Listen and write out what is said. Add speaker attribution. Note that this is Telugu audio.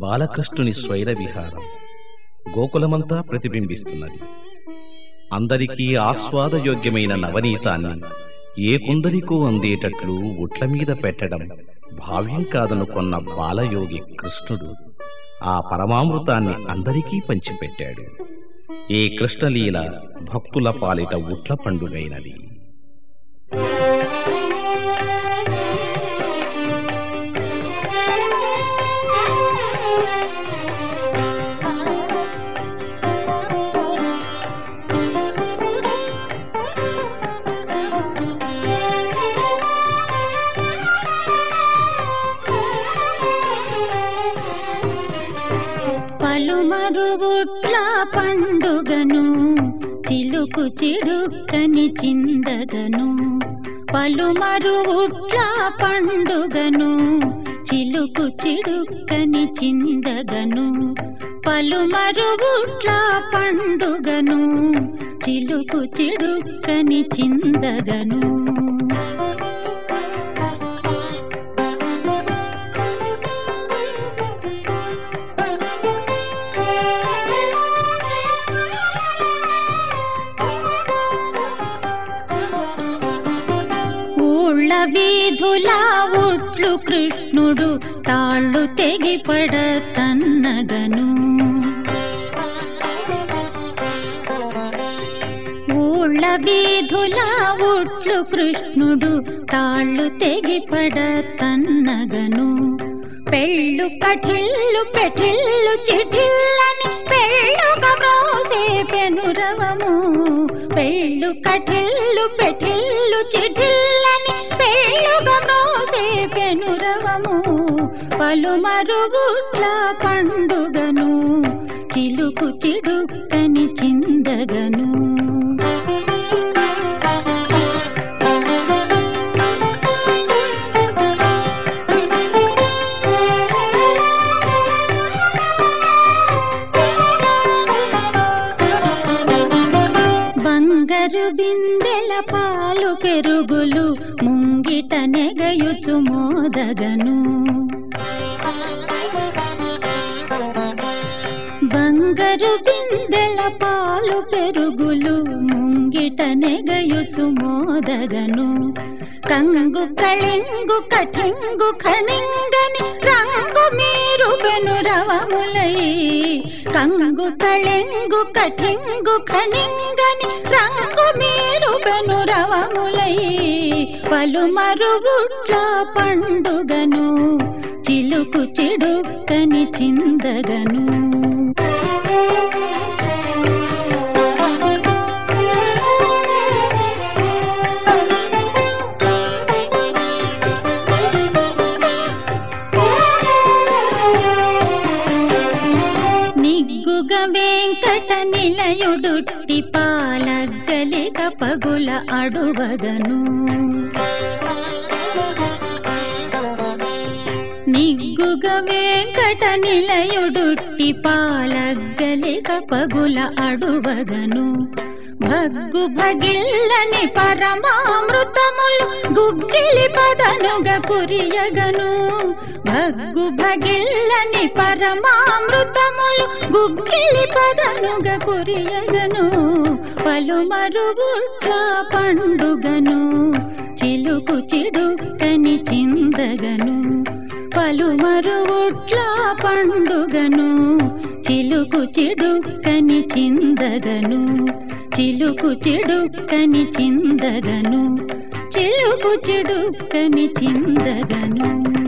Speaker 1: బాలకృష్ణుని స్వైర విహారం గోకులమంతా ప్రతిబింబిస్తున్నది. అందరికీ ఆస్వాదయోగ్యమైన నవనీతాన్ని ఏ కుందరికో అందేటట్లు ఉట్ల మీద పెట్టడం భావ్యం కాదనుకున్న బాలయోగి కృష్ణుడు. ఆ పరమామృతాన్ని అందరికీ పంచిపెట్టాడు. ఈ కృష్ణలీల భక్తుల పాలిట ఉట్ల పండుగైనది.
Speaker 2: మరుగుట్ల పండుగను చిలుకు చిడుకని చిందగను. పలుమరుగుట్ల పండుగను చిలుకు చిడుకని చిందగను. పలుమరుగుట్ల పండుగను చిలుకు చిడుకని చిందగను. ఊళ్ళ వీధులా ఒట్లు కృష్ణుడు తాళ్ళు తెగిపడ తన్నగను ఊళ్ళ వీధులా ఒట్లు కృష్ణుడు తాళ్ళు తెగిపడ తన్నగను పెళ్ళు కఠిల్లు పెఠిల్లు చిఠిల్లని పెళ్ళుగా మోసే పెనురవము పెళ్ళు కఠిల్లు పెఠిల్లు చిఠిల్లని పలుమరుగుట్ల పండుగను చిలుకు చిడుక్కని చిందగను. బంగారు బిందెల పాలు పెరుగులు ముంగిట నెగయుచు మోదగను. బంగారు బిందెల పాలు పెరుగులు ముంగిట నెగయుచు మోదగను. కంగు కళింగు కఠింగు ఖణింగని రంగు మీరు పెనురవములై కంగు కళింగు కఠింగు ఖణింగని రంగు మీరు పెనురవములై పలుమరుగుట్ల పండుగను చిలుకు చిడుక్కని చిందగను. నిగ్గుగ వెంకట నిలయుడుట్టి పాలగ్గలిక పగుల అడువగను. నిగ్గుగ వెంకట నిలయుడుట్టి పాలగ్గలిక పగుల అడువగను. భగ్గు భగిల్లని పరమామృతములు గుగ్గిలి పదనుగ కురియగను. భగ్గు భగిల్లని పరమామృతములు గుగ్గిలి పదనుగ కురియగను. పలుమరుగుట్ల పండుగను చిలుకు చిడుకని చిందగను. పలుమరుగుట్ల పండుగను చిలుకు చిడుక్కని చిందగను చిలుకు చిడుక్కని చిందగను చిలుకు చిడుక్కని చిందగను.